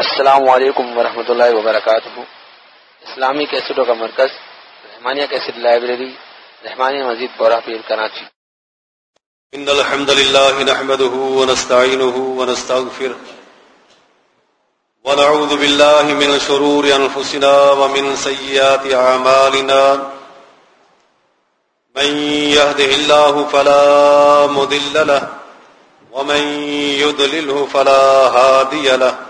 السلام علیکم ورحمۃ اللہ وبرکاتہ۔ اسلامی کیسٹوں کا مرکز، رحمانیہ کیسٹ لائبریری، رحمانیہ مزید بورا پیر کراچی۔ ان الحمد لله نحمده ونستعينه ونستغفره ونعوذ بالله من شرور انفسنا ومن سيئات اعمالنا۔ من يهده الله فلا مضل له، ومن يضلله فلا هادي له۔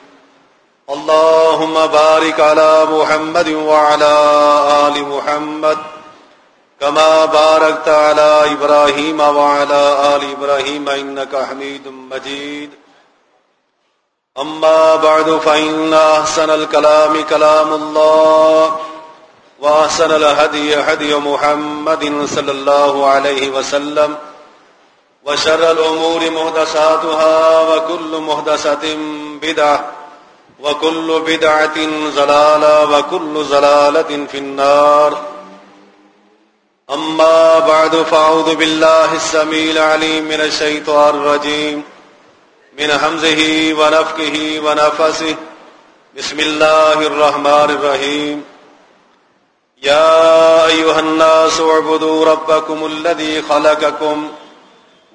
اللهم بارك على محمد وعلى آل محمد كما باركت على إبراهيم وعلى آل إبراهيم إنك حميد مجيد. أما بعد فإن أحسن الكلام كلام الله وأحسن الهدي هدي محمد صلى الله عليه وسلم وشر الأمور مهدساتها وكل مهدسة بدعة وكل بدعة زلالة وكل زلالة في النار. أما بعد، فأعوذ بالله السميل عليم من الشيطان الرجيم. من همزه ونفكه ونفسه. بسم الله الرحمن الرحيم. يا أيها الناس اعبدوا ربكم الذي خلقكم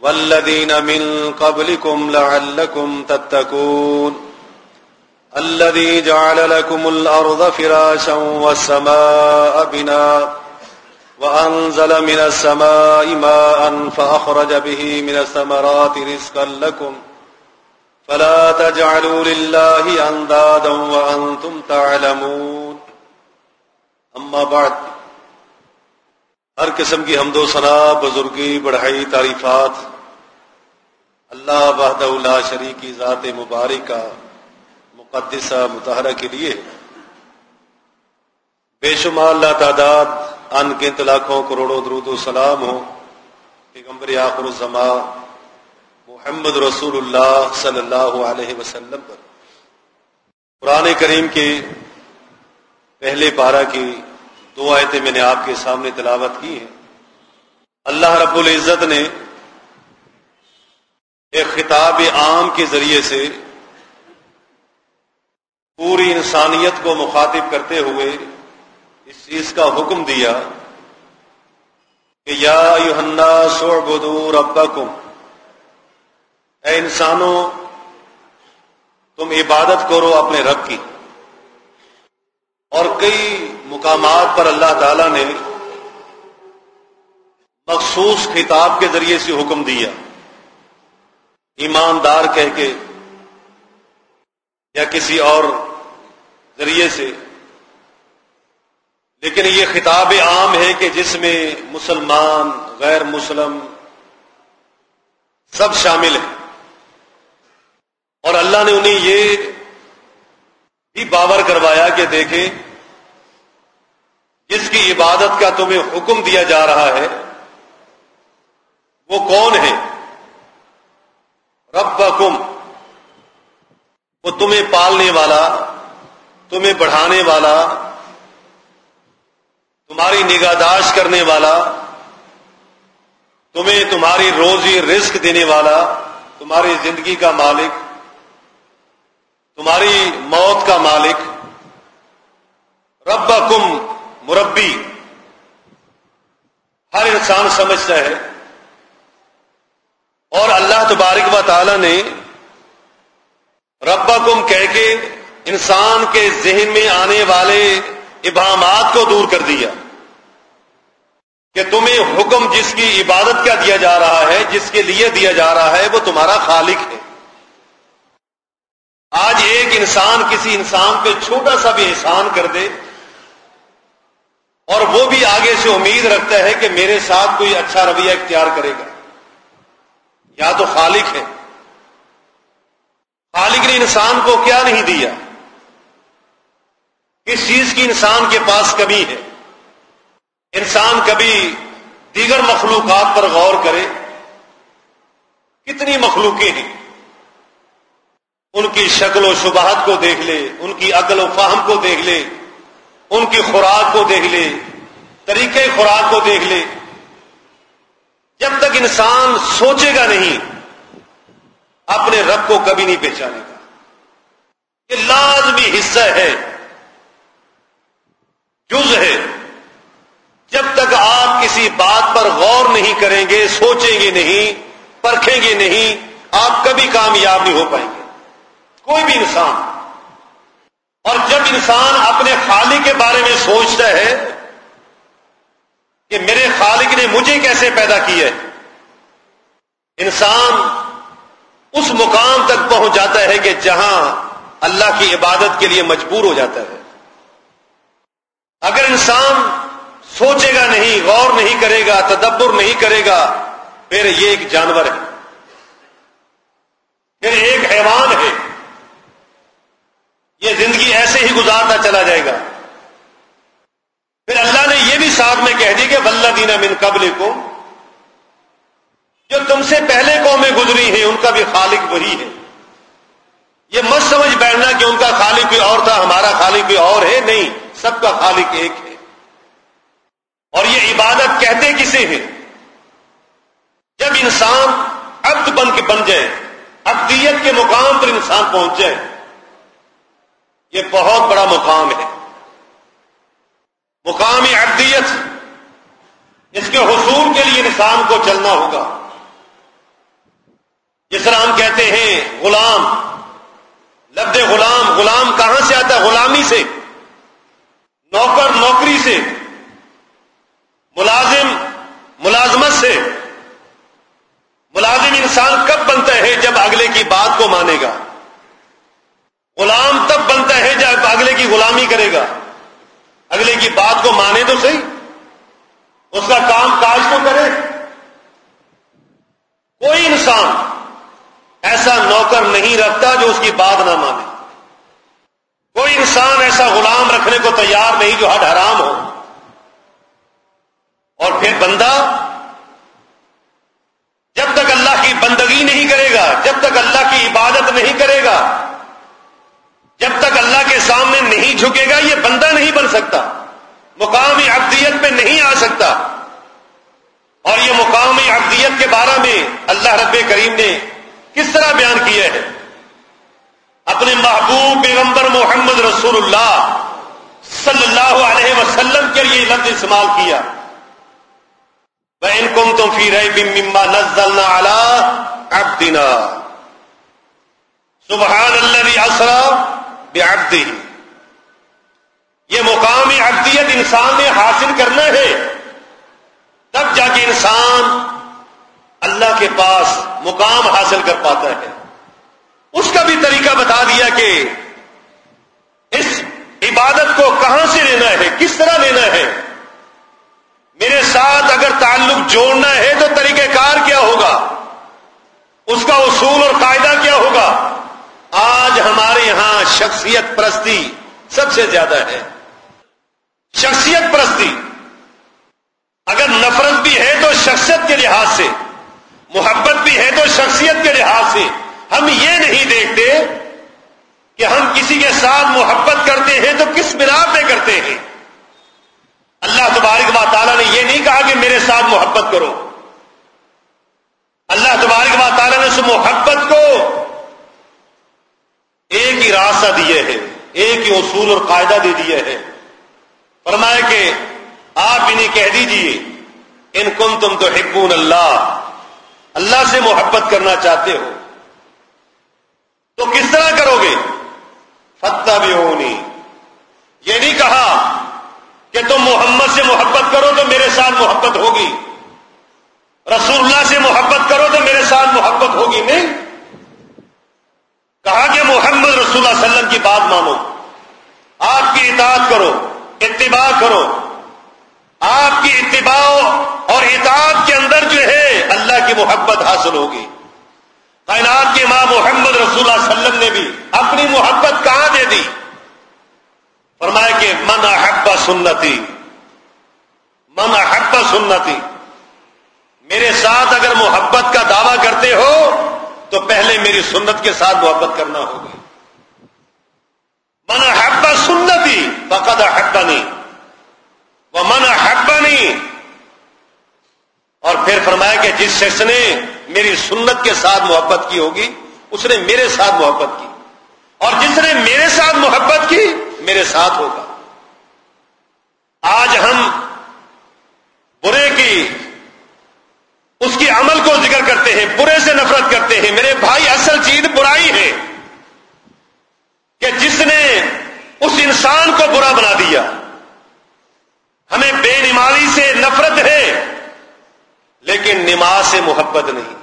والذين من قبلكم لعلكم تتكون الذي جعل لكم الأرض فراشا والسماء بنا وأنزل من السماء ماء فأخرج به من الثمرات رزقا لكم فلا تجعلوا لله أندادا وأنتم تعلمون. أما بعد، ہر قسم کی حمد و ثنا، بزرگی، بڑھائی، تعریفات، اللہ وحدہ لا شریکی ذات مبارکہ مقدسہ متحرہ کے لیے بے شمار اللہ تعداد ان کے لاکھوں کروڑوں درود و سلام ہو پیغمبر آخر الزما محمد رسول اللہ صلی اللہ علیہ وسلم پر۔ قرآن کریم کے پہلے پارہ کی دو آیتیں میں نے آپ کے سامنے تلاوت کی ہیں۔ اللہ رب العزت نے ایک خطاب عام کے ذریعے سے پوری انسانیت کو مخاطب کرتے ہوئے اس چیز کا حکم دیا کہ یا یوحنا سو بدور اے انسانوں، تم عبادت کرو اپنے رب کی۔ اور کئی مقامات پر اللہ تعالی نے مخصوص خطاب کے ذریعے سے حکم دیا۔ ایماندار کہہ کے یا کسی اور ذریعے سے۔ لیکن یہ خطاب عام ہے کہ جس میں مسلمان، غیر مسلم سب شامل ہیں۔ اور اللہ نے انہیں یہ بھی باور کروایا کہ دیکھیں، جس کی عبادت کا تمہیں حکم دیا جا رہا ہے، وہ کون ہے؟ رب وہ تمہیں پالنے والا تمہیں بڑھانے والا، تمہاری نگہداشت کرنے والا، تمہیں تمہاری روزی رزق دینے والا، تمہاری زندگی کا مالک، تمہاری موت کا مالک رب کم مربی۔ ہر انسان سمجھتا ہے۔ اور اللہ تبارک و تعالی نے رب کم کہہ کے انسان کے ذہن میں آنے والے ابہامات کو دور کر دیا کہ تمہیں حکم جس کی عبادت کیا دیا جا رہا ہے، جس کے لیے دیا جا رہا ہے، وہ تمہارا خالق ہے۔ آج ایک انسان کسی انسان پہ چھوٹا سا بھی احسان کر دے اور وہ بھی آگے سے امید رکھتا ہے کہ میرے ساتھ کوئی اچھا رویہ اختیار کرے گا۔ یا تو خالق ہے۔ خالق نے انسان کو کیا نہیں دیا؟ کس چیز کی انسان کے پاس کمی ہے۔ انسان کبھی دیگر مخلوقات پر غور کرے، کتنی مخلوقیں ہیں۔ ان کی شکل و شبہات کو دیکھ لے، ان کی عقل و فہم کو دیکھ لے، ان کی خوراک کو دیکھ لے، طریقے خوراک کو دیکھ لے۔ جب تک انسان سوچے گا نہیں، اپنے رب کو کبھی نہیں پہچانے گا۔ یہ لازمی حصہ ہے۔ جز ہے۔ جب تک آپ کسی بات پر غور نہیں کریں گے، سوچیں گے نہیں، پرکھیں گے نہیں، آپ کبھی کامیاب نہیں ہو پائیں گے۔ کوئی بھی انسان۔ اور جب انسان اپنے خالق کے بارے میں سوچتا ہے کہ میرے خالق نے مجھے کیسے پیدا کیا ہے، انسان اس مقام تک پہنچ جاتا ہے کہ جہاں اللہ کی عبادت کے لیے مجبور ہو جاتا ہے۔ اگر انسان سوچے گا نہیں، غور نہیں کرے گا، تدبر نہیں کرے گا، پھر یہ ایک جانور ہے۔ پھر ایک حیوان ہے۔ یہ زندگی ایسے ہی گزارتا چلا جائے گا۔ پھر اللہ نے یہ بھی ساتھ میں کہہ دی کہ ولہ دینا من قبل کو جو تم سے پہلے قومیں گزری ہیں، ان کا بھی خالق وہی ہے۔ یہ مت سمجھ بیٹھنا کہ ان کا خالق کوئی اور تھا، ہمارا خالق کوئی اور ہے، نہیں۔ سب کا خالق ایک ہے۔ اور یہ عبادت کہتے کسے ہیں؟ جب انسان عبد بن کے بن جائے ابدیت کے مقام پر انسان پہنچ جائے، یہ بہت بڑا مقام ہے۔ مقام ابدیت اس کے حصول کے لیے انسان کو چلنا ہوگا۔ جس طرح ہم کہتے ہیں غلام، لفظ غلام غلام کہاں سے آتا ہے؟ غلامی سے۔ نوکر نوکری سے، ملازم ملازمت سے۔ ملازم انسان کب بنتا ہے جب اگلے کی بات کو مانے گا؟ غلام تب بنتا ہے جب اگلے کی غلامی کرے گا۔ اگلے کی بات کو مانے تو صحیح، اس کا کام کاج تو کرے۔ کوئی انسان ایسا نوکر نہیں رکھتا جو اس کی بات نہ مانے۔ کوئی انسان ایسا غلام رکھنے کو تیار نہیں جو ہڈ حرام ہو۔ اور پھر بندہ جب تک اللہ کی بندگی نہیں کرے گا، جب تک اللہ کی عبادت نہیں کرے گا، جب تک اللہ کے سامنے نہیں جھکے گا، یہ بندہ نہیں بن سکتا۔ مقامی ابدیت پہ نہیں آ سکتا۔ اور یہ مقامی ابدیت کے بارے میں اللہ رب کریم نے کس طرح بیان کیا ہے؟ اپنے محبوب پیغمبر محمد رسول اللہ صلی اللہ علیہ وسلم کے لیے لفظ استعمال کیا۔ ان کم تم فی رہی بمبا نزلنا اعلی ابدینا سبحان اللہ اسرا بے یہ مقامی ابدیت انسان نے حاصل کرنا ہے۔ تب جا کے انسان اللہ کے پاس مقام حاصل کر پاتا ہے۔ اس کا بھی طریقہ بتا دیا کہ اس عبادت کو کہاں سے لینا ہے؟ کس طرح لینا ہے؟ میرے ساتھ اگر تعلق جوڑنا ہے تو طریقہ کار کیا ہوگا؟ اس کا اصول اور قاعدہ کیا ہوگا؟ آج ہمارے یہاں شخصیت پرستی سب سے زیادہ ہے۔ شخصیت پرستی۔ اگر نفرت بھی ہے تو شخصیت کے لحاظ سے، محبت بھی ہے تو شخصیت کے لحاظ سے۔ ہم یہ نہیں دیکھتے کہ ہم کسی کے ساتھ محبت کرتے ہیں تو کس بنا پہ کرتے ہیں۔ اللہ تبارک و تعالیٰ نے یہ نہیں کہا کہ میرے ساتھ محبت کرو۔ اللہ تبارک و تعالیٰ نے اس محبت کو ایک ہی راستہ دیے ہے ایک ہی اصول اور قاعدہ دے دیے ہے فرمائے کہ آپ انہیں کہہ دیجیے، ان کم تم تو حکون اللہ اللہ سے محبت کرنا چاہتے ہو۔ تو کس طرح کرو گے؟ فتح بھی ہونی یہ نہیں کہا کہ تم محمد سے محبت کرو تو میرے ساتھ محبت ہوگی۔ رسول اللہ سے محبت کرو تو میرے ساتھ محبت ہوگی۔ نہیں۔ کہا کہ محمد رسول اللہ علیہ وسلم کی بات مانو۔ آپ کی اطاعت کرو، اتباع کرو۔ آپ کی اتباع اور اطاعت کے اندر جو ہے اللہ کی محبت حاصل ہوگی۔ کائنات کے ماں محمد رسول اللہ علیہ وسلم نے بھی اپنی محبت کہاں دے دی؟ فرمایا کہ من احب سنتی، من سنتی۔ میرے ساتھ اگر محبت کا دعویٰ کرتے ہو تو پہلے میری سنت کے ساتھ محبت کرنا ہوگا۔ من حب سنتی فقد حبنی وہ من حبنی اور پھر فرمایا کہ جس شخص نے میری سنت کے ساتھ محبت کی ہوگی، اس نے میرے ساتھ محبت کی۔ اور جس نے میرے ساتھ محبت کی، میرے ساتھ ہوگا۔ آج ہم برے کی، اس کی عمل کو ذکر کرتے ہیں، برے سے نفرت کرتے ہیں۔ میرے بھائی، اصل چیز برائی ہے کہ جس نے اس انسان کو برا بنا دیا۔ ہمیں بے نمازی سے نفرت ہے۔ لیکن نماز سے محبت نہیں۔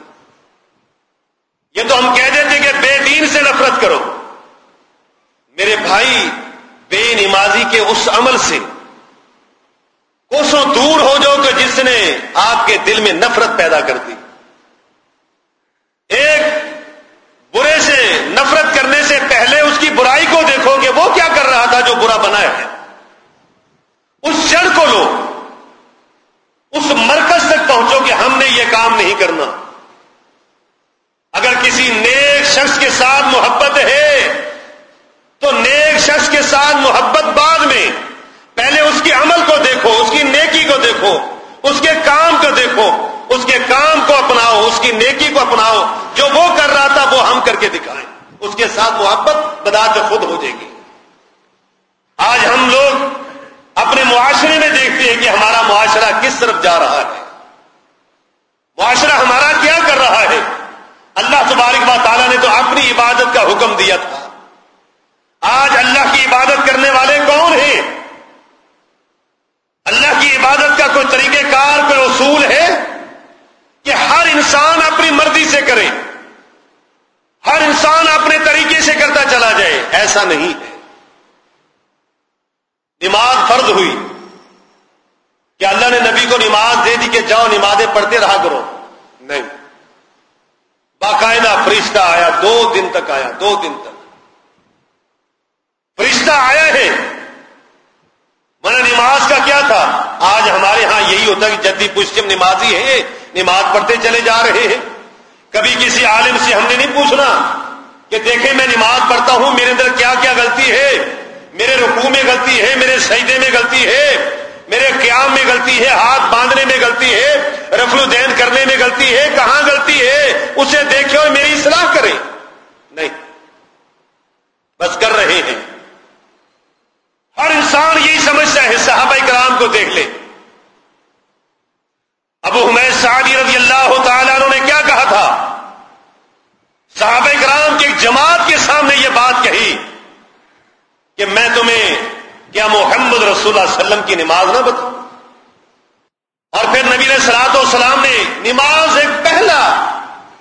یہ تو ہم کہہ دیتے کہ بے دین سے نفرت کرو۔ میرے بھائی، بے نمازی کے اس عمل سے۔ کوسوں دور ہو جاؤ کہ جس نے آپ کے دل میں نفرت پیدا کر دی۔ ایک برے سے نفرت کرنے سے پہلے اس کی برائی کو دیکھو کہ وہ کیا کر رہا تھا جو برا بنایا ہے اس جڑ کو لو اس مرکز تک پہنچو کہ ہم نے یہ کام نہیں کرنا۔ اگر کسی نیک شخص کے ساتھ محبت ہے، تو نیک شخص کے ساتھ محبت بعد میں۔ پہلے اس کے عمل کو دیکھو، اس کی نیکی کو دیکھو، اس کے کام کو دیکھو، اس کے کام کو اپناؤ، اس کی نیکی کو اپناؤ۔ جو وہ کر رہا تھا، وہ ہم کر کے دکھائیں۔ اس کے ساتھ محبت بدا کے خود ہو جائے گی۔ آج ہم لوگ اپنے معاشرے میں دیکھتے ہیں کہ ہمارا معاشرہ کس طرف جا رہا ہے۔ معاشرہ ہمارا کیا کر رہا ہے؟ اللہ تبارک و تعالیٰ نے تو اپنی عبادت کا حکم دیا تھا۔ آج اللہ کی عبادت کرنے والے کون ہیں؟ اللہ کی عبادت کا کوئی طریقہ کار، کوئی اصول ہے کہ ہر انسان اپنی مرضی سے کرے؟ ہر انسان اپنے طریقے سے کرتا چلا جائے؟ ایسا نہیں ہے۔ نماز فرض ہوئی۔ کہ اللہ نے نبی کو نماز دے دی کہ جاؤ نمازیں پڑھتے رہا کرو۔ نہیں۔ باقاعدہ فرشتہ آیا دو دن تک آیا دو دن تک۔ فرشتہ آیا ہے۔ من نماز کا کیا تھا؟ آج ہمارے ہاں یہی ہوتا کہ جدی پشچم نمازی ہے نماز پڑھتے چلے جا رہے ہیں۔ کبھی کسی عالم سے ہم نے نہیں پوچھنا کہ دیکھیں میں نماز پڑھتا ہوں میرے اندر کیا کیا غلطی ہے؟ میرے رکوع میں غلطی ہے میرے سجدے میں غلطی ہے۔ میرے قیام میں غلطی ہے، ہاتھ باندھنے میں غلطی ہے رفل الدین کرنے میں غلطی ہے، کہاں غلطی ہے؟ اسے دیکھے اور میری اصلاح کریں۔ نہیں، بس کر رہے ہیں۔ ہر انسان یہی سمجھتا ہے، صحابہ کرام کو دیکھ لے۔ ابو حمید سعدی رضی اللہ تعالیٰ نے کیا کہا تھا؟ صحابہ کرام کی ایک جماعت کے سامنے یہ بات کہی کہ میں تمہیں کیا محمد رسول اللہ علیہ وسلم کی نماز نہ بتاؤں اور پھر نبی نے سلاد و سلام نے نماز ایک پہلا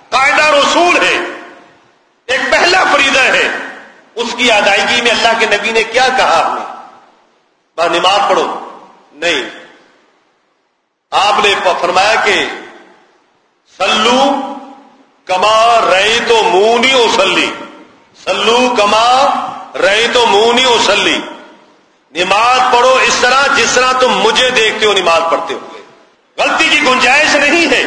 قاعدہ رسول ہے، ایک پہلا فریدہ ہے۔ اس کی ادائیگی میں اللہ کے نبی نے کیا کہا ہمیں بس نماز پڑھو۔ نہیں۔ آپ نے فرمایا کہ سلو کما رہی تو مونی اسلی سلو کما رہی تو مونی اسلی نماز پڑھو اس طرح جس طرح تم مجھے دیکھتے ہو نماز پڑھتے ہوئے۔ غلطی کی گنجائش نہیں ہے۔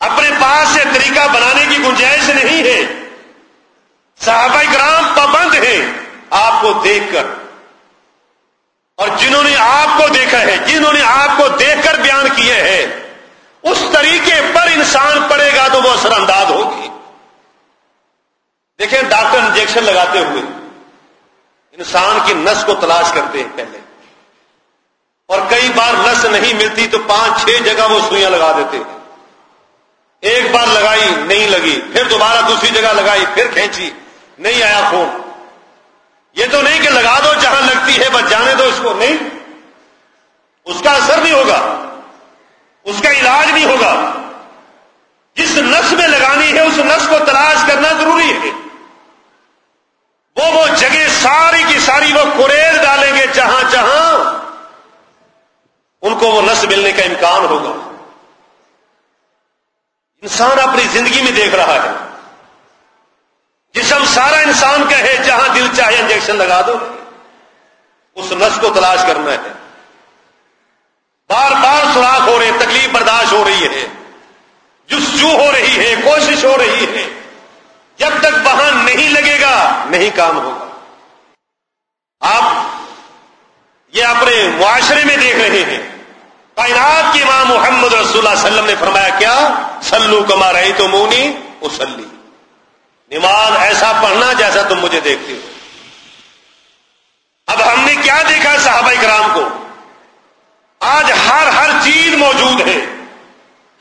اپنے پاس سے طریقہ بنانے کی گنجائش نہیں ہے۔ صحابہ کرام پابند ہیں آپ کو دیکھ کر۔ اور جنہوں نے آپ کو دیکھا ہے، جنہوں نے آپ کو دیکھ کر بیان کیے ہیں، اس طریقے پر انسان پڑے گا تو وہ اثر انداز ہوگی۔ دیکھیں ڈاکٹر انجیکشن لگاتے ہوئے۔ انسان کی نس کو تلاش کرتے ہیں پہلے۔ اور کئی بار نس نہیں ملتی تو پانچ چھ جگہ وہ سوئیاں لگا دیتے ہیں۔ ایک بار لگائی، نہیں لگی، پھر دوبارہ دوسری جگہ لگائی، پھر کھینچی، نہیں آیا خون۔ یہ تو نہیں کہ لگا دو جہاں لگتی ہے، بس جانے دو اس کو، نہیں۔ اس کا اثر نہیں ہوگا۔ اس کا علاج نہیں ہوگا۔ جس نس میں لگانی ہے، اس نس کو تلاش کرنا ضروری ہے۔ وہ وہ جگہ ساری کی ساری وہ کوریز ڈالیں گے جہاں جہاں ان کو وہ نس ملنے کا امکان ہوگا۔ انسان اپنی زندگی میں دیکھ رہا ہے۔ جسم سارا انسان کہے جہاں دل چاہے انجیکشن لگا دو۔ اس نس کو تلاش کرنا ہے۔ بار بار سوراخ ہو رہے، تکلیف برداشت ہو رہی ہے۔ جسجو ہو رہی ہے، کوشش ہو رہی ہے۔ نہیں کام ہوگا۔ آپ یہ اپنے معاشرے میں دیکھ رہے ہیں۔ کائنات کی امام محمد رسول اللہ علیہ وسلم نے فرمایا، کیا؟ سلو کما رہی تو مونی اسلی نماز ایسا پڑھنا جیسا تم مجھے دیکھتے ہو۔ اب ہم نے کیا دیکھا صحابہ کرام کو؟ آج ہر ہر چیز موجود ہے۔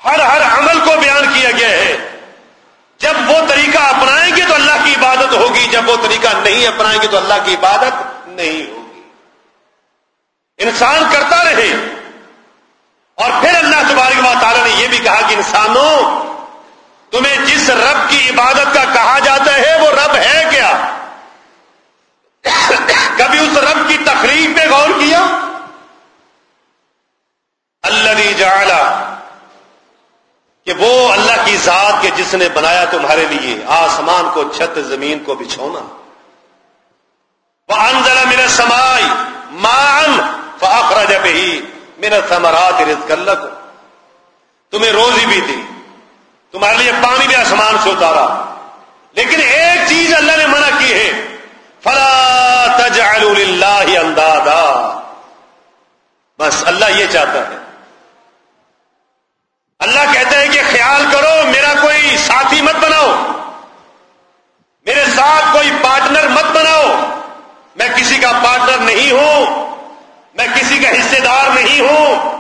ہر ہر عمل کو بیان کیا گیا ہے۔ جب وہ طریقہ اپنائیں گے تو اللہ کی عبادت ہوگی، جب وہ طریقہ نہیں اپنائیں گے تو اللہ کی عبادت نہیں ہوگی۔ انسان کرتا رہے۔ اور پھر اللہ تبارک و تعالیٰ نے یہ بھی کہا کہ انسانوں، تمہیں جس رب کی عبادت کا کہا جاتا ہے، وہ رب ہے کیا؟ کبھی اس رب کی تقریب پہ غور کیا؟ اللہ جعلا کہ وہ اللہ کی ذات کے جس نے بنایا تمہارے لیے، آسمان کو، چھت زمین کو بچھونا۔ وہ انزلہ میرے سمائی مان فاخرا جب ہی میرا سمرات رزق اللہ کو تمہیں روزی بھی دی۔ تمہارے لیے پانی بھی آسمان سے اتارا۔ لیکن ایک چیز اللہ نے منع کی ہے۔ فلا تجعلوا للہ اندادا بس اللہ یہ چاہتا ہے۔ اللہ کہتا ہے کہ خیال کرو، میرا کوئی ساتھی مت بناؤ۔ میرے ساتھ کوئی پارٹنر مت بناؤ۔ میں کسی کا پارٹنر نہیں ہوں، میں کسی کا حصے دار نہیں ہوں۔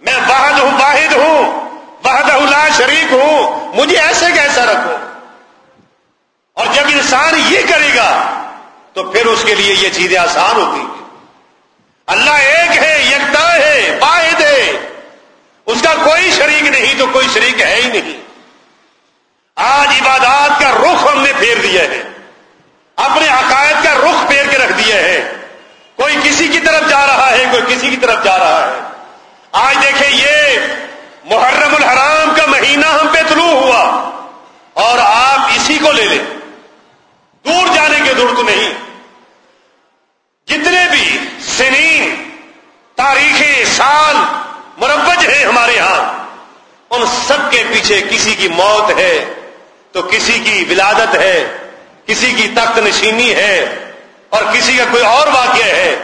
میں واحد ہوں واحد ہوں واحد لا شریک ہوں۔ مجھے ایسے کیسا رکھو؟ اور جب انسان یہ کرے گا، تو پھر اس کے لیے یہ چیزیں آسان ہوتی ہیں۔ اللہ ایک ہے، یکتا ہے، واحد ہے۔ اس کا کوئی شریک نہیں تو کوئی شریک ہے ہی نہیں۔ آج عبادات کا رخ ہم نے پھیر دیا ہے۔ اپنے عقائد کا رخ پھیر کے رکھ دیا ہے۔ کوئی کسی کی طرف جا رہا ہے، کوئی کسی کی طرف جا رہا ہے۔ آج دیکھیں یہ محرم الحرام کا مہینہ ہم پہ طلوع ہوا۔ اور آپ اسی کو لے لیں۔ دور جانے کی ضرورت نہیں۔ جتنے بھی سنین تاریخیں سال مربج ہیں ہمارے ہاں ان سب کے پیچھے کسی کی موت ہے، تو کسی کی ولادت ہے، کسی کی تخت نشینی ہے، اور کسی کا کوئی اور واقعہ ہے۔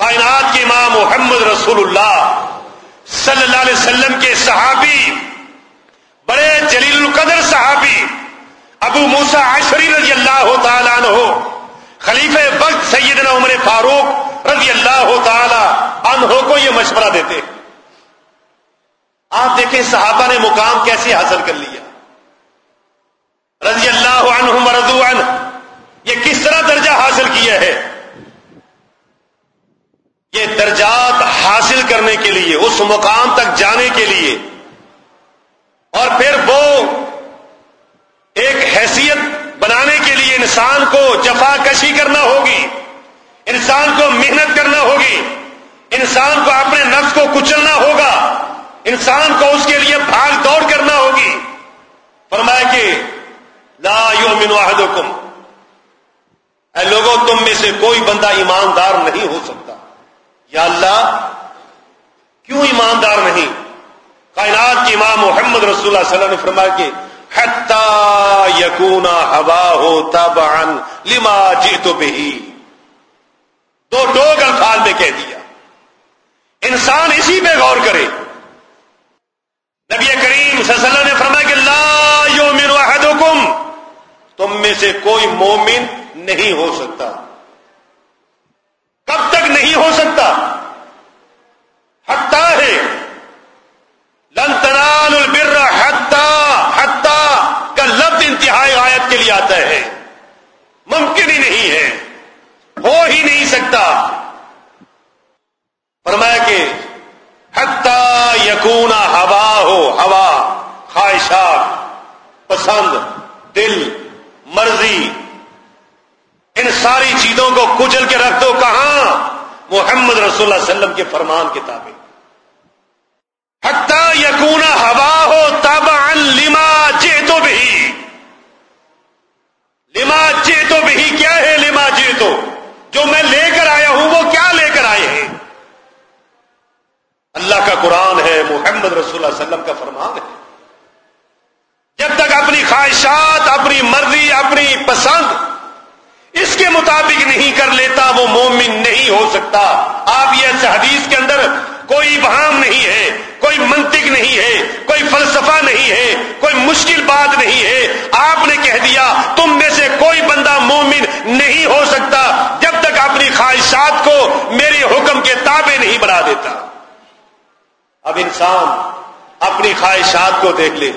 کائنات کے امام محمد رسول اللہ صلی اللہ علیہ وسلم کے صحابی، بڑے جلیل القدر صحابی، ابو موسا عشری رضی اللہ تعالیٰ عنہ خلیف وقت سیدنا عمر فاروق رضی اللہ تعالی عنہ کو یہ مشورہ دیتے آپ دیکھیں صحابہ نے مقام کیسے حاصل کر لیا رضی اللہ عنہ مرضو عنہ، یہ کس طرح درجہ حاصل کیا ہے؟ یہ درجات حاصل کرنے کے لیے، اس مقام تک جانے کے لیے۔ اور پھر وہ ایک حیثیت بنانے کے لیے انسان کو جفا کشی کرنا ہوگی، انسان کو محنت کرنا ہوگی، انسان کو اپنے نفس کو کچلنا ہوگا۔ انسان کو اس کے لیے بھاگ دوڑ کرنا ہوگی۔ فرمایا کہ لا یؤمن احدکم۔ اے لوگوں تم میں سے کوئی بندہ ایماندار نہیں ہو سکتا۔ یا اللہ، کیوں ایماندار نہیں؟ کائنات کی امام محمد رسول اللہ صلی اللہ علیہ نے فرمایا کہ حتی یقونا ہوا ہو تب لما جی تو بہی۔ دو ڈوگ الفاظ میں کہہ دیا۔ انسان اسی پہ غور کرے۔ نبی کریم صلی اللہ علیہ وسلم نے فرمایا کہ لا یومن احدکم، تم میں سے کوئی مومن نہیں ہو سکتا۔ کب تک نہیں ہو سکتا؟ حتہ ہے۔ لن تنال البر حتہ حتہ کا لفظ انتہائی آیت کے لیے آتا ہے۔ ممکن ہی نہیں ہے۔ ہو ہی نہیں سکتا۔ فرمایا کہ ہو، ہوا، خواہشات، پسند، دل، مرضی، ان ساری چیزوں کو کچل کے رکھ دو، کہاں؟ محمد رسول اللہ علیہ وسلم کے فرمان کتابیں حتہ یقون ہوا ہو تب لما جے تو بھی لما جے تو بھی کیا ہے لما جے تو جو میں لے کر آیا ہوں وہ کیا لے کر آئے ہیں اللہ کا علیہ وسلم کا فرمان ہے۔ جب تک اپنی خواہشات، اپنی مرضی، اپنی پسند اس کے مطابق نہیں کر لیتا، وہ مومن نہیں ہو سکتا۔ آپ یہ حدیث کے اندر کوئی بہام نہیں ہے، کوئی منطق نہیں ہے، کوئی فلسفہ نہیں ہے، کوئی مشکل بات نہیں ہے۔ آپ نے کہہ دیا، تم میں سے کوئی بندہ مومن نہیں ہو سکتا جب تک اپنی خواہشات کو میرے حکم کے تابع نہیں بنا دیتا۔ اب انسان اپنی خواہشات کو دیکھ لے،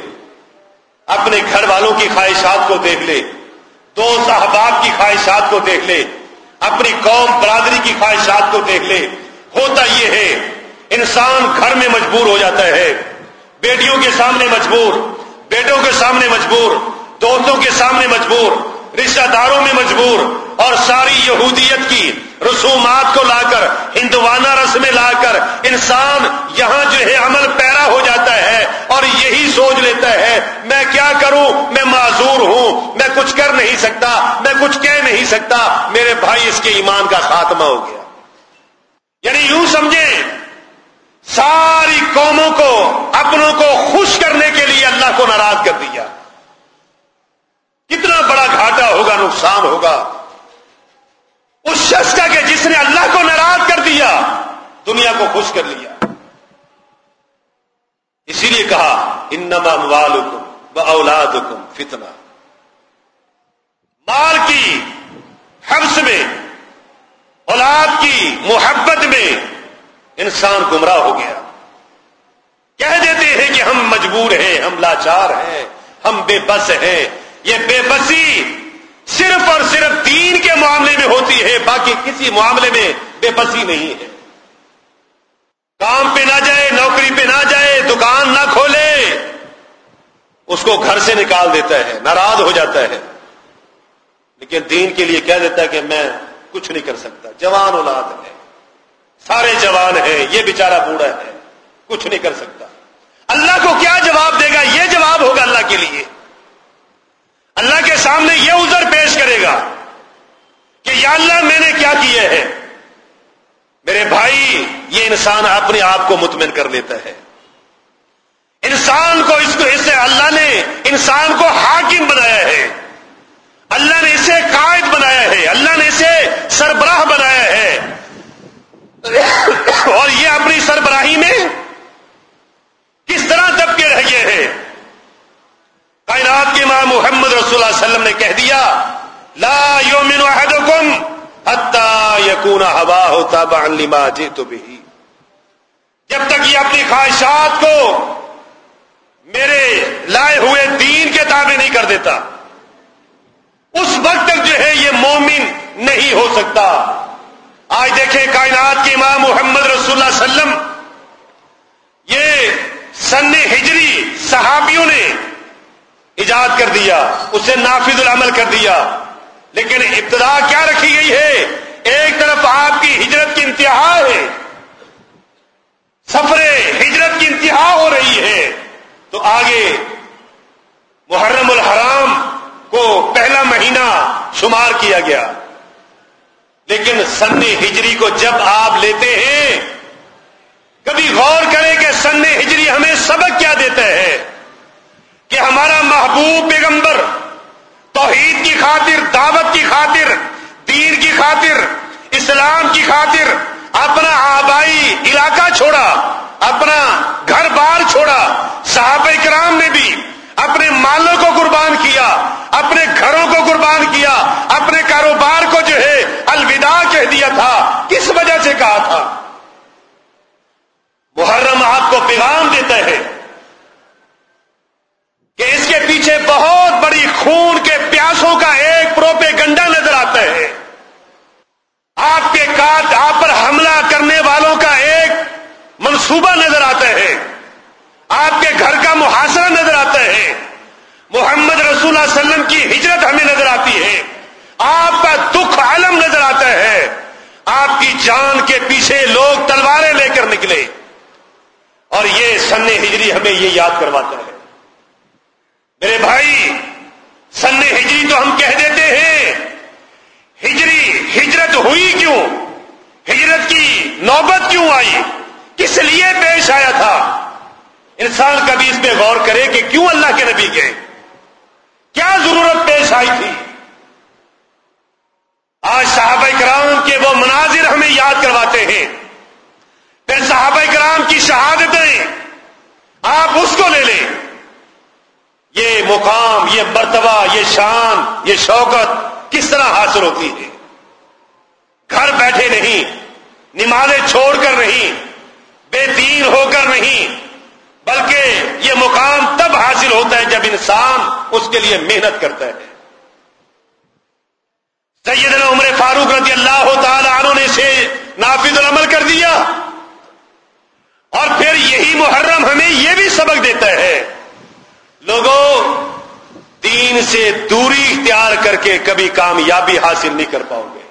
اپنے گھر والوں کی خواہشات کو دیکھ لے، دوست احباب کی خواہشات کو دیکھ لے، اپنی قوم برادری کی خواہشات کو دیکھ لے۔ ہوتا یہ ہے، انسان گھر میں مجبور ہو جاتا ہے۔ بیٹیوں کے سامنے مجبور، بیٹوں کے سامنے مجبور، دوستوں کے سامنے مجبور، رشتہ داروں میں مجبور اور ساری یہودیت کی رسومات کو لا کر ہندوانہ رسمیں لا کر انسان یہاں جو ہے عمل پیرا ہو جاتا ہے اور یہی سوچ لیتا ہے، میں کیا کروں؟ میں معذور ہوں، میں کچھ کر نہیں سکتا، میں کچھ کہہ نہیں سکتا، میرے بھائی اس کے ایمان کا خاتمہ ہو گیا۔ یعنی یوں سمجھیں، ساری قوموں کو، اپنوں کو خوش کرنے کے لیے اللہ کو ناراض کر دیا۔ کتنا بڑا گھاٹا ہوگا، نقصان ہوگا۔ اس شخص کا کہ جس نے اللہ کو ناراض کر دیا، دنیا کو خوش کر لیا۔ اسی لیے کہا، انما اموالکم و اولادکم فتنہ۔ مال کی حبس میں، اولاد کی محبت میں انسان گمراہ ہو گیا۔ کہہ دیتے ہیں کہ ہم مجبور ہیں، ہم لاچار ہیں، ہم بے بس ہیں۔ یہ بے بسی صرف اور صرف دین کے معاملے میں ہوتی ہے، باقی کسی معاملے میں بے بسی نہیں ہے۔ کام پہ نہ جائے، نوکری پہ نہ جائے، دکان نہ کھولے، اس کو گھر سے نکال دیتا ہے، ناراض ہو جاتا ہے۔ لیکن دین کے لیے کہہ دیتا ہے کہ میں کچھ نہیں کر سکتا۔ جوان اولاد ہے۔ سارے جوان ہیں، یہ بیچارہ بوڑھا ہے، کچھ نہیں کر سکتا۔ اللہ کو کیا جواب دے گا؟ یہ جواب ہوگا اللہ کے لیے۔ اللہ کے سامنے یہ عذر پیش کرے گا کہ یا اللہ میں نے کیا کیے ہیں؟ میرے بھائی، یہ انسان اپنے آپ کو مطمئن کر لیتا ہے۔ انسان کو اس کو اسے اللہ نے انسان کو حاکم بنایا ہے۔ اللہ نے اسے قائد بنایا ہے۔ اللہ نے اسے سربراہ بنایا ہے۔ اور یہ اپنی سربراہی میں کس طرح دب کے رہ گئے ہیں؟ کائنات کے امام محمد رسول اللہ علیہ وسلم نے کہہ دیا، لا یومن احدکم حتی یکون ہوا ہوتا لما جئت بھی جب تک یہ اپنی خواہشات کو میرے لائے ہوئے دین کے تابع نہیں کر دیتا، اس وقت تک جو ہے یہ مومن نہیں ہو سکتا۔ آج دیکھیں کائنات کے امام محمد رسول اللہ علیہ وسلم، یہ سن ہجری صحابیوں نے ایجاد کر دیا اسے نافذ العمل کر دیا۔ لیکن ابتدا کیا رکھی گئی ہے؟ ایک طرف آپ کی ہجرت کی انتہا ہے، سفر ہجرت کی انتہا ہو رہی ہے، تو آگے محرم الحرام کو پہلا مہینہ شمار کیا گیا۔ لیکن سن ہجری کو جب آپ لیتے ہیں کبھی غور کریں کہ سن ہجری ہمیں سبق کیا دیتا ہے کہ ہمارا محبوب پیغمبر، توحید کی خاطر، دعوت کی خاطر، دین کی خاطر، اسلام کی خاطر، اپنا آبائی علاقہ چھوڑا، اپنا گھر بار چھوڑا، صحابہ کرام نے بھی اپنے مالوں کو قربان کیا، اپنے گھروں کو قربان کیا، اپنے کاروبار کو جو ہے الوداع کہہ دیا تھا۔ کس وجہ سے کہا تھا؟ محرم آپ کو پیغام دیتا ہے کہ اس کے پیچھے بہت بڑی خون کے پیاسوں کا ایک پروپے گنڈا نظر آتا ہے۔ آپ کے کاٹ آپ پر حملہ کرنے والوں کا ایک منصوبہ نظر آتا ہے۔ آپ کے گھر کا محاصرہ نظر آتا ہے۔ محمد رسول اللہ علیہ وسلم کی ہجرت ہمیں نظر آتی ہے۔ آپ کا دکھ علم نظر آتا ہے۔ آپ کی جان کے پیچھے لوگ تلواریں لے کر نکلے۔ اور یہ سن ہجری ہمیں یہ یاد کرواتا ہے۔ میرے بھائی، سن ہجری تو ہم کہہ دیتے ہیں۔ ہجری، ہجرت ہوئی کیوں؟ ہجرت کی نوبت کیوں آئی؟ کس لیے پیش آیا تھا؟ انسان کبھی اس پہ غور کرے کہ کیوں اللہ کے نبی گئے کیا ضرورت پیش آئی تھی؟ آج صحابہ کرام کے وہ مناظر ہمیں یاد کرواتے ہیں۔ پھر صحابہ کرام کی شہادتیں، آپ اس کو لے لیں۔ یہ مقام، یہ مرتبہ، یہ شان، یہ شوکت کس طرح حاصل ہوتی ہے؟ گھر بیٹھے نہیں، نمازیں چھوڑ کر نہیں، بے دین ہو کر نہیں، بلکہ یہ مقام تب حاصل ہوتا ہے جب انسان اس کے لیے محنت کرتا ہے۔ سیدنا عمر فاروق رضی اللہ تعالی عنہ نے سے نافذ العمل کر دیا۔ اور پھر یہی محرم ہمیں یہ بھی سبق دیتا ہے لوگوں، دین سے دوری اختیار کر کے کبھی کامیابی حاصل نہیں کر پاؤ گے۔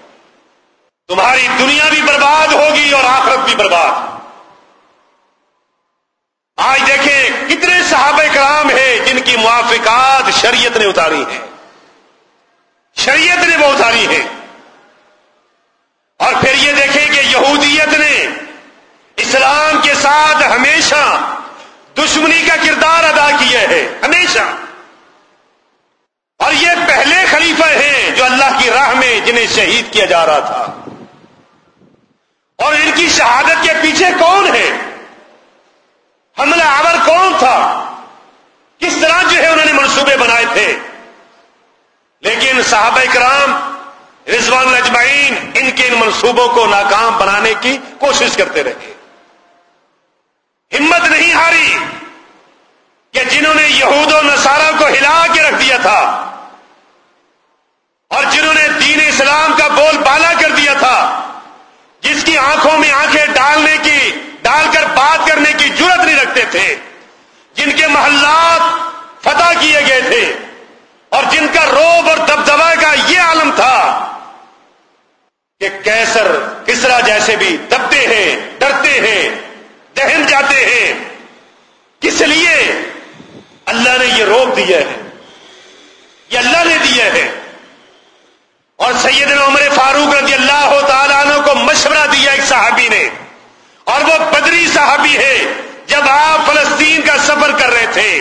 تمہاری دنیا بھی برباد ہوگی اور آخرت بھی برباد۔ آج دیکھیں کتنے صحابہ کرام ہیں جن کی موافقات شریعت نے اتاری ہیں۔ شریعت نے وہ اتاری ہے اور پھر یہ دیکھیں کہ یہودیت نے اسلام کے ساتھ ہمیشہ دشمنی کا کردار ادا کیا ہے ہمیشہ۔ اور یہ پہلے خلیفہ ہیں جو اللہ کی راہ میں جنہیں شہید کیا جا رہا تھا۔ اور ان کی شہادت کے پیچھے کون ہے؟ حملہ آور کون تھا؟ کس طرح جو ہے انہوں نے منصوبے بنائے تھے؟ لیکن صحابہ کرام رضوان اجمعین، ان کے ان منصوبوں کو ناکام بنانے کی کوشش کرتے رہے۔ ہمت نہیں ہاری۔ کہ جنہوں نے یہود و نصارہ کو ہلا کے رکھ دیا تھا اور جنہوں نے دین اسلام کا بول بالا کر دیا تھا، جس کی آنکھوں میں آنکھیں ڈالنے کی، ڈال کر بات کرنے کی ضرورت نہیں رکھتے تھے، جن کے محلات فتح کیے گئے تھے، اور جن کا روب اور دبدبا کا یہ عالم تھا کہ کیسر کسرا جیسے بھی دبتے ہیں، ڈرتے ہیں، دہن جاتے ہیں، کس لیے؟ اللہ نے یہ روب دیا ہے۔ یہ اللہ نے دیا ہے۔ اور سیدنا عمر فاروق رضی اللہ تعالیٰ عنہ کو مشورہ دیا ایک صحابی نے۔ اور وہ بدری صحابی ہے، جب آپ فلسطین کا سفر کر رہے تھے۔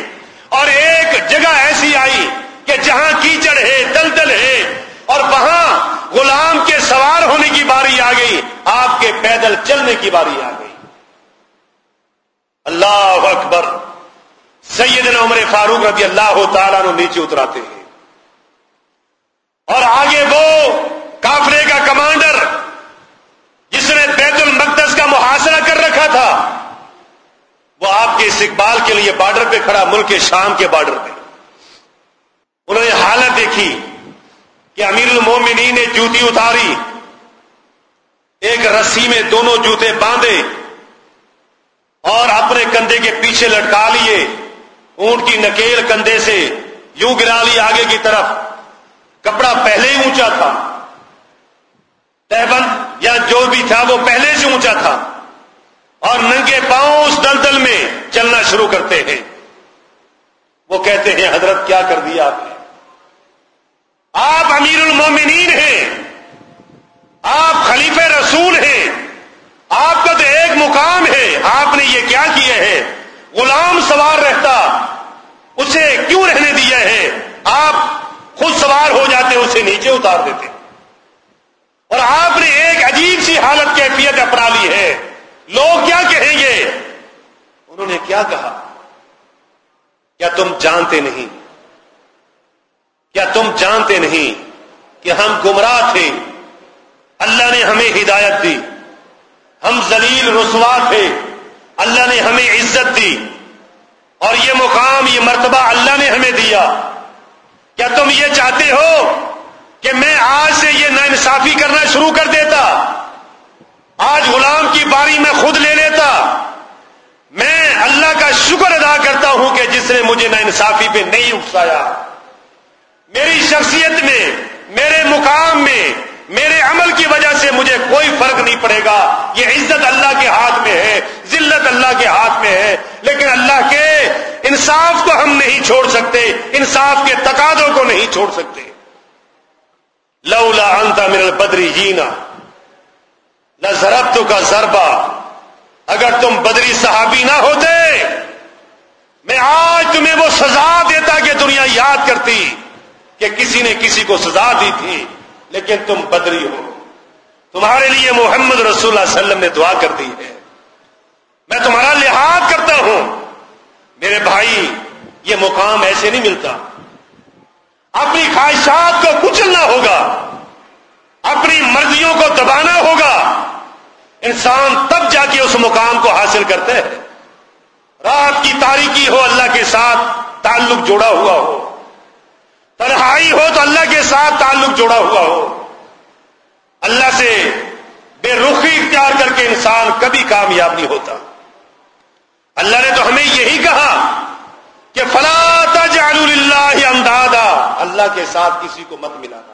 اور ایک جگہ ایسی آئی کہ جہاں کیچڑ ہے، دلدل ہے۔ اور وہاں غلام کے سوار ہونے کی باری آ گئی، آپ کے پیدل چلنے کی باری آ گئی۔ اللہ اکبر۔ سیدنا عمر فاروق رضی اللہ تعالیٰ نے نیچے اتراتے ہیں۔ اور آگے وہ کافرے کا کمانڈر جس نے بیت المقدس کا محاصرہ کر رکھا تھا، وہ آپ کے استقبال کے لیے بارڈر پہ کھڑا، ملک شام کے بارڈر پہ۔ انہوں نے حالت دیکھی کہ امیر المومنین نے جوتی اتاری، ایک رسی میں دونوں جوتے باندھے اور اپنے کندھے کے پیچھے لٹکا لیے۔ اونٹ کی نکیل کندھے سے یوں گرا لی آگے کی طرف۔ کپڑا پہلے ہی اونچا تھا۔ تہبند یا جو بھی تھا وہ پہلے سے اونچا تھا۔ اور ننگے پاؤں اس دلدل میں چلنا شروع کرتے ہیں۔ وہ کہتے ہیں، حضرت کیا کر دیا آپ نے؟ آپ امیر المومنین ہیں۔ آپ خلیف رسول ہیں آپ کا تو ایک مقام ہے آپ نے یہ کیا کیا ہے غلام سوار رہتا، اسے کیوں رہنے دیا ہے؟ آپ خود سوار ہو جاتے، اسے نیچے اتار دیتے۔ اور آپ نے ایک عجیب سی حالت کیفیت اپنا لی ہے۔ لوگ کیا کہیں گے؟ انہوں نے کیا کہا؟ کیا تم جانتے نہیں؟ کیا تم جانتے نہیں کہ ہم گمراہ تھے؟ اللہ نے ہمیں ہدایت دی۔ ہم ذلیل رسوا تھے۔ اللہ نے ہمیں عزت دی اور یہ مقام، یہ مرتبہ اللہ نے ہمیں دیا۔ کیا تم یہ چاہتے ہو کہ میں آج سے یہ نا انصافی کرنا شروع کر دیتا؟ آج غلام کی باری میں خود لے لیتا۔ میں اللہ کا شکر ادا کرتا ہوں کہ جس نے مجھے نا انصافی پہ نہیں اکسایا۔ میری شخصیت میں، میرے مقام میں میرے عمل کی وجہ سے مجھے کوئی فرق نہیں پڑے گا۔ یہ عزت اللہ کے ہاتھ میں ہے، ذلت اللہ کے ہاتھ میں ہے۔ لیکن اللہ کے انصاف کو ہم نہیں چھوڑ سکتے، انصاف کے تقاضوں کو نہیں چھوڑ سکتے۔ لولا انتا میرے بدری جینا نہ ضرب تو کا ضربہ اگر تم بدری صحابی نہ ہوتے، میں آج تمہیں وہ سزا دیتا کہ دنیا یاد کرتی کہ کسی نے کسی کو سزا دی تھی۔ لیکن تم بدری ہو۔ تمہارے لیے محمد رسول اللہ علیہ وسلم نے دعا کر دی ہے۔ میں تمہارا لحاظ کرتا ہوں۔ میرے بھائی، یہ مقام ایسے نہیں ملتا۔ اپنی خواہشات کو کچلنا ہوگا۔ اپنی مرضیوں کو دبانا ہوگا۔ انسان تب جا کے اس مقام کو حاصل کرتے ہیں رات کی تاریخی ہو، اللہ کے ساتھ تعلق جوڑا ہوا ہو۔ تنہائی ہو تو اللہ کے ساتھ تعلق جوڑا ہوا ہو۔ اللہ سے بے رخی اختیار کر کے انسان کبھی کامیاب نہیں ہوتا۔ اللہ نے تو ہمیں یہی کہا کہ فلا تجعلوا اللہ اندادا۔ اللہ کے ساتھ کسی کو مت ملانا۔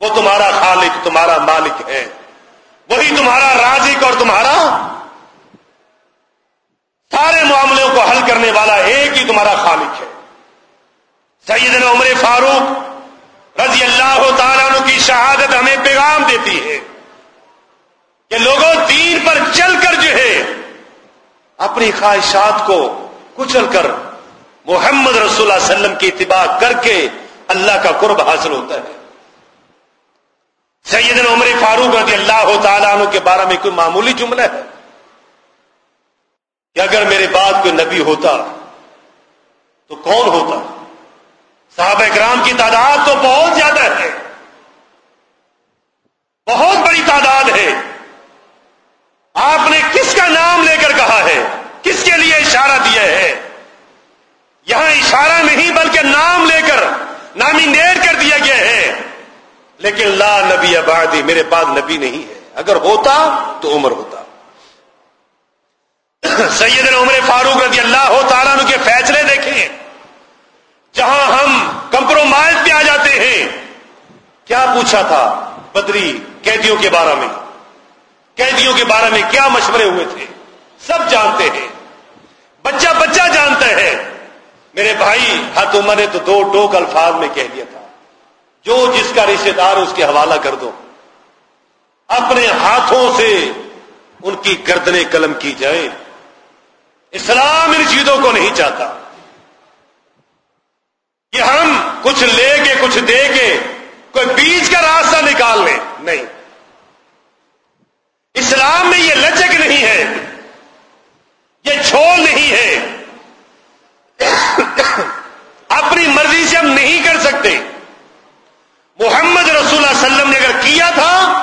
وہ تمہارا خالق، تمہارا مالک ہے۔ وہی تمہارا رازق اور تمہارا سارے معاملوں کو حل کرنے والا ایک ہی تمہارا خالق ہے۔ سیدنا عمر فاروق رضی اللہ تعالیٰ عنہ کی شہادت ہمیں پیغام دیتی ہے کہ لوگوں دین پر چل کر جو ہے، اپنی خواہشات کو کچل کر محمد رسول اللہ علیہ وسلم کی اتباع کر کے اللہ کا قرب حاصل ہوتا ہے۔ سیدنا عمر فاروق رضی اللہ تعالیٰ عنہ کے بارے میں کوئی معمولی جملہ ہے؟ کہ اگر میرے بعد کوئی نبی ہوتا تو کون ہوتا؟ صحابہ اکرام کی تعداد تو بہت زیادہ ہے۔ بہت بڑی تعداد ہے۔ آپ نے کس کا نام لے کر کہا ہے؟ کس کے لیے اشارہ دیا ہے؟ یہاں اشارہ نہیں بلکہ نام لے کر نامینیٹ کر دیا گیا ہے۔ لیکن لا نبی آبادی میرے پاس نبی نہیں ہے۔ اگر ہوتا تو عمر ہوتا۔ سید عمر فاروق رضی اللہ تعالیٰ کے فیصلے دیکھیں۔ جہاں ہم کمپرومائز پہ آ جاتے ہیں۔ کیا پوچھا تھا بدری قیدیوں کے بارے میں؟ قیدیوں کے بارے میں کیا مشورے ہوئے تھے؟ سب جانتے ہیں۔ بچہ بچہ جانتا ہے۔ میرے بھائی ہاتھ عمر نے تو دو ٹوک الفاظ میں کہہ دیا تھا۔ جو جس کا رشتے دار اس کے حوالہ کر دو۔ اپنے ہاتھوں سے ان کی گردنے قلم کی جائیں۔ اسلام ان چیزوں کو نہیں چاہتا۔ کہ ہم کچھ لے کے، کچھ دے کے کوئی بیچ کا راستہ نکال لیں؟ نہیں۔ اسلام میں یہ لچک نہیں ہے، یہ چھول نہیں ہے۔ اپنی مرضی سے ہم نہیں کر سکتے۔ محمد رسول اللہ علیہ وسلم نے اگر کیا تھا،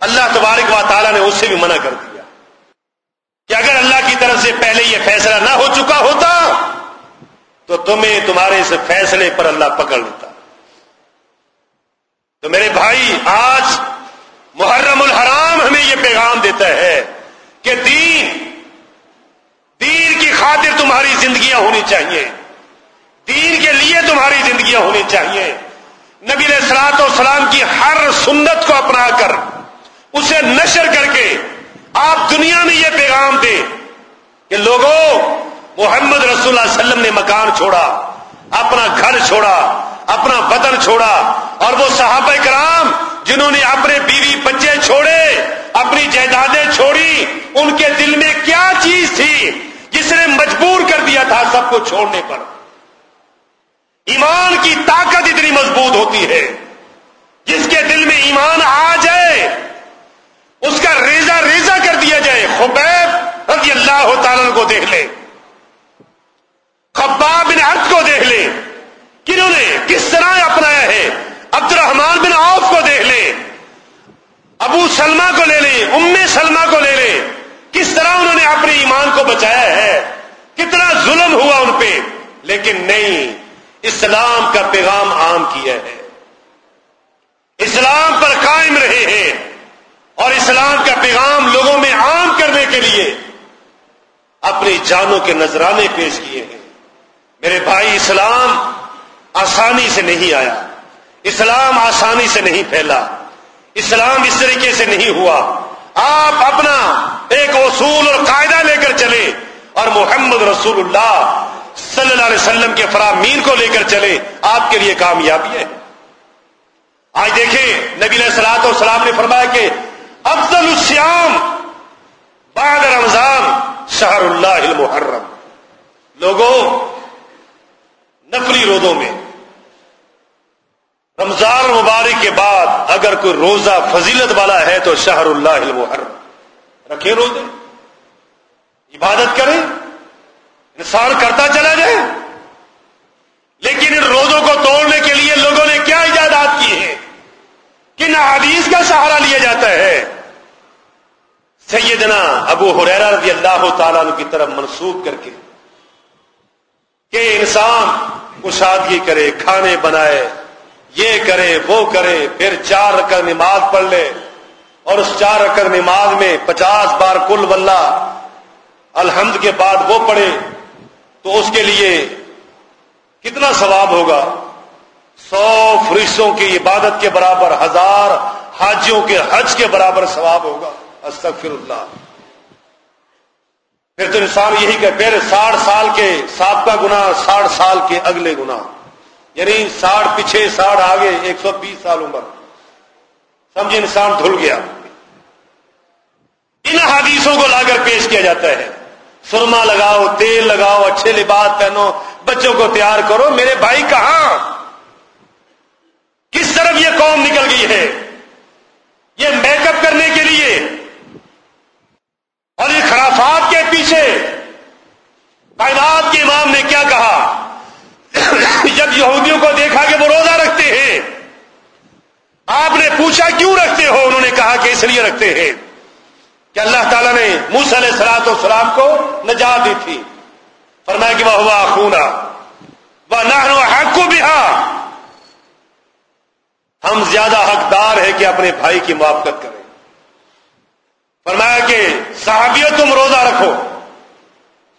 اللہ تبارک و تعالیٰ نے اس سے بھی منع کر دیا۔ کہ اگر اللہ کی طرف سے پہلے یہ فیصلہ نہ ہو چکا ہوتا تو تمہیں تمہارے اس فیصلے پر اللہ پکڑ لیتا۔ تو میرے بھائی، آج محرم الحرام ہمیں یہ پیغام دیتا ہے کہ دین دین کی خاطر تمہاری زندگیاں ہونی چاہیے۔ دین کے لیے تمہاری زندگیاں ہونی چاہیے۔ نبی سلاط و سلام کی ہر سنت کو اپنا کر، اسے نشر کر کے آپ دنیا میں یہ پیغام دیں کہ لوگوں محمد رسول اللہ علیہ وسلم نے مکان چھوڑا، اپنا گھر چھوڑا، اپنا بدن چھوڑا، اور وہ صحابہ کرام جنہوں نے اپنے بیوی بچے چھوڑے، اپنی جائیدادیں چھوڑی، ان کے دل میں کیا چیز تھی جس نے مجبور کر دیا تھا سب کو چھوڑنے پر؟ ایمان کی طاقت اتنی مضبوط ہوتی ہے، جس کے دل میں ایمان آ جائے، اس کا ریزا ریزا کر دیا جائے۔ خبیب رضی اللہ تعالیٰ کو دیکھ لے۔ خباب بن عرض کو دیکھ لے۔ کنہوں نے کس طرح اپنایا ہے؟ عبد الرحمان بن عوف کو دیکھ لے۔ ابو سلمہ کو لے لیں ام سلمہ کو لے لیں کس طرح انہوں نے اپنے ایمان کو بچایا ہے؟ کتنا ظلم ہوا ان پہ۔ لیکن نہیں، اسلام کا پیغام عام کیا ہے۔ اسلام پر قائم رہے ہیں۔ اور اسلام کا پیغام لوگوں میں عام کرنے کے لیے اپنی جانوں کے نذرانے پیش کیے ہیں۔ میرے بھائی، اسلام آسانی سے نہیں آیا۔ اسلام آسانی سے نہیں پھیلا۔ اسلام اس طریقے سے نہیں ہوا۔ آپ اپنا ایک اصول اور قاعدہ لے کر چلے اور محمد رسول اللہ صلی اللہ علیہ وسلم کے فرامین کو لے کر چلے، آپ کے لیے کامیابی ہے۔ آج دیکھیں، نبی علیہ السلاط والسلام نے فرمایا کہ افضل السیام بعد رمضان شہر اللہ المحرم۔ لوگوں نفلی روزوں میں۔ رمضان مبارک کے بعد اگر کوئی روزہ فضیلت والا ہے تو شہر اللہ المحرم۔ رکھے روزے۔ عبادت کریں انسان کرتا چلا جائے۔ لیکن ان روزوں کو توڑنے کے لیے لوگوں نے کیا ایجادات کی ہے کن حدیث کا سہارا لیا جاتا ہے؟ سیدنا ابو حریرا رضی اللہ تعالیٰ کی طرف منسوخ کر کے۔ کہ انسان کشادگی کرے، کھانے بنائے، یہ کرے، وہ کرے، پھر چار رقم نماز پڑھ لے۔ اور اس چار رقم نماز میں پچاس بار کل ولہ الحمد کے بعد وہ پڑھے، تو اس کے لیے کتنا ثواب ہوگا؟ سو فرشتوں کی عبادت کے برابر، ہزار حاجیوں کے حج کے برابر ثواب ہوگا۔ استغفر اللہ۔ پھر تو انسان یہی کہ پھر ساٹھ سال کے سابقہ گنا ساٹھ سال کے اگلے گنا یعنی ساٹھ پیچھے، ساٹھ آگے، ایک سو بیس سال عمر. سمجھے انسان دھل گیا. ان حدیثوں کو لا کر پیش کیا جاتا ہے. سرما لگاؤ، تیل لگاؤ، اچھے لباس پہنو، بچوں کو تیار کرو، میرے بھائی کہاں؟ کس طرف یہ قوم نکل گئی ہے؟ یہ میک اپ کرنے کے لیے اور یہ خرافات کے پیچھے کائنات کے امام نے کیا کہا؟ جب یہودیوں کو دیکھا کہ وہ روزہ رکھتے ہیں، آپ نے پوچھا کیوں رکھتے ہو؟ انہوں نے کہا کہ اس لیے رکھتے ہیں کہ اللہ تعالیٰ نے علیہ سلاط و کو نجات دی تھی۔ فرمایا کہ وہ ہوا خونا وہ نہ حق کو بھی ہاں ہم زیادہ حقدار ہے کہ اپنے بھائی کی موافقت کریں۔ فرمایا کہ صحابیوں تم روزہ رکھو،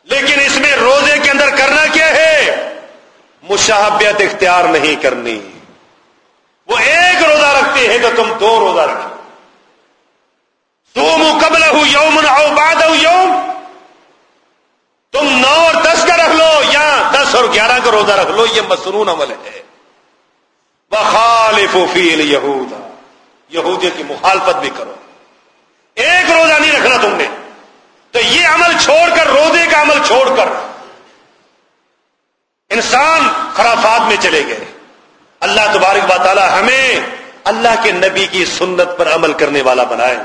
لیکن اس میں روزے کے اندر کرنا کیا ہے؟ مشاہبیت اختیار نہیں کرنی۔ وہ ایک روزہ رکھتے ہیں تو تم دو روزہ رکھو۔ تم قبل ہو یوم او بعد یوم۔ تم نو اور دس کا رکھ لو یا دس اور گیارہ کا روزہ رکھ لو، یہ مصنون عمل ہے۔ بخالف فیل یہود یہودیت کی مخالفت بھی کرو۔ ایک روزہ نہیں رکھنا تم نے۔ تو یہ عمل چھوڑ کر، روزے کا عمل چھوڑ کر انسان خرافات میں چلے گئے۔ اللہ تبارک با تعالی ہمیں اللہ کے نبی کی سنت پر عمل کرنے والا بنائے۔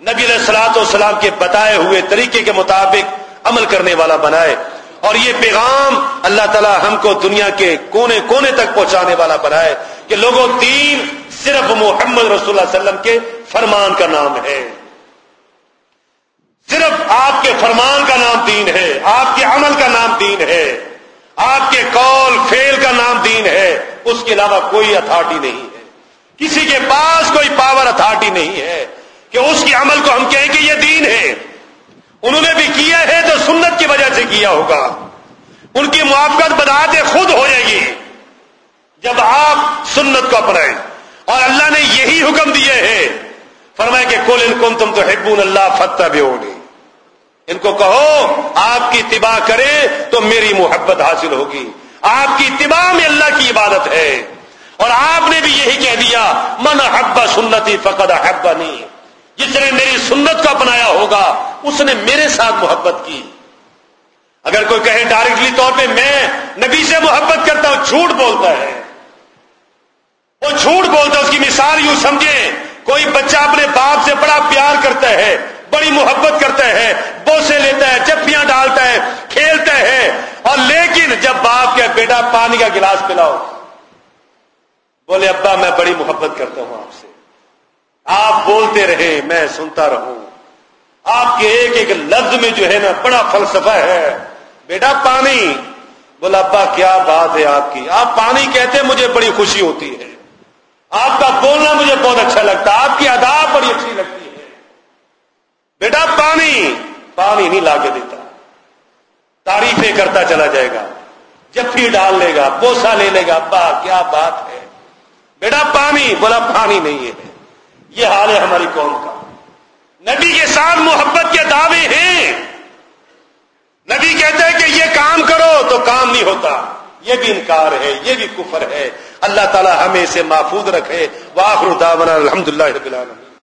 نبی علیہ السلاط والسلام کے بتائے ہوئے طریقے کے مطابق عمل کرنے والا بنائے۔ اور یہ پیغام اللہ تعالی ہم کو دنیا کے کونے کونے تک پہنچانے والا بنائے کہ لوگوں دین صرف محمد رسول اللہ علیہ وسلم کے فرمان کا نام ہے۔ صرف آپ کے فرمان کا نام دین ہے، آپ کے عمل کا نام دین ہے، آپ کے کال فیل کا نام دین ہے، اس کے علاوہ کوئی اتھارٹی نہیں ہے۔ کسی کے پاس کوئی پاور اتھارٹی نہیں ہے کہ اس کے عمل کو ہم کہیں کہ یہ دین ہے۔ انہوں نے بھی کیا ہے تو سنت کی وجہ سے کیا ہوگا۔ ان کی موافقت بناتے خود ہو جائے گی۔ جب آپ سنت کو اپنائیں۔ اور اللہ نے یہی حکم دیے ہیں فرمائے کہ کل ان کن تم تو ہبون اللہ فتح بھی ہوگی ان کو کہو، آپ کی اتباع کرے تو میری محبت حاصل ہوگی۔ آپ کی اتباع میں اللہ کی عبادت ہے۔ اور آپ نے بھی یہی کہہ دیا، من حبا سنتی فقد حبا نہیں جس نے میری سنت کو اپنایا ہوگا، اس نے میرے ساتھ محبت کی۔ اگر کوئی کہے ڈائریکٹلی طور پہ، میں نبی سے محبت کرتا ہوں، جھوٹ بولتا ہے۔ وہ جھوٹ بولتا ہے، اس کی مثال یوں سمجھے کوئی بچہ اپنے باپ سے بڑا پیار کرتا ہے بڑی محبت کرتا ہے، بوسے لیتا ہے جپیاں ڈالتا ہے، کھیلتا ہے۔ اور لیکن جب باپ کے بیٹا پانی کا گلاس پلاؤ، بولے، ابا، میں بڑی محبت کرتا ہوں آپ سے۔ آپ بولتے رہے، میں سنتا رہوں۔ آپ کے ایک ایک لفظ میں جو ہے نا، بڑا فلسفہ ہے۔ بیٹا، پانی۔ بولا ابا، کیا بات ہے آپ کی؟ آپ پانی کہتے مجھے بڑی خوشی ہوتی ہے۔ آپ کا بولنا مجھے بہت اچھا لگتا ہے۔ آپ کی ادا بڑی اچھی لگتی ہے۔ بیٹا، پانی۔ پانی نہیں لا کے دیتا۔ تعریفیں کرتا چلا جائے گا۔ جفی ڈال لے گا بوسا لے لے گا۔ ابا کیا بات ہے؟ بیٹا، پانی۔ بولا، پانی نہیں ہے۔ یہ حال ہے ہماری قوم کا۔ نبی کے ساتھ محبت کے دعوے ہیں۔ نبی کہتے ہیں کہ یہ کام کرو تو کام نہیں ہوتا۔ یہ بھی انکار ہے، یہ بھی کفر ہے۔ اللہ تعالی ہمیں اسے محفوظ رکھے۔ واخر دعوانا الحمد للہ رب العالمین۔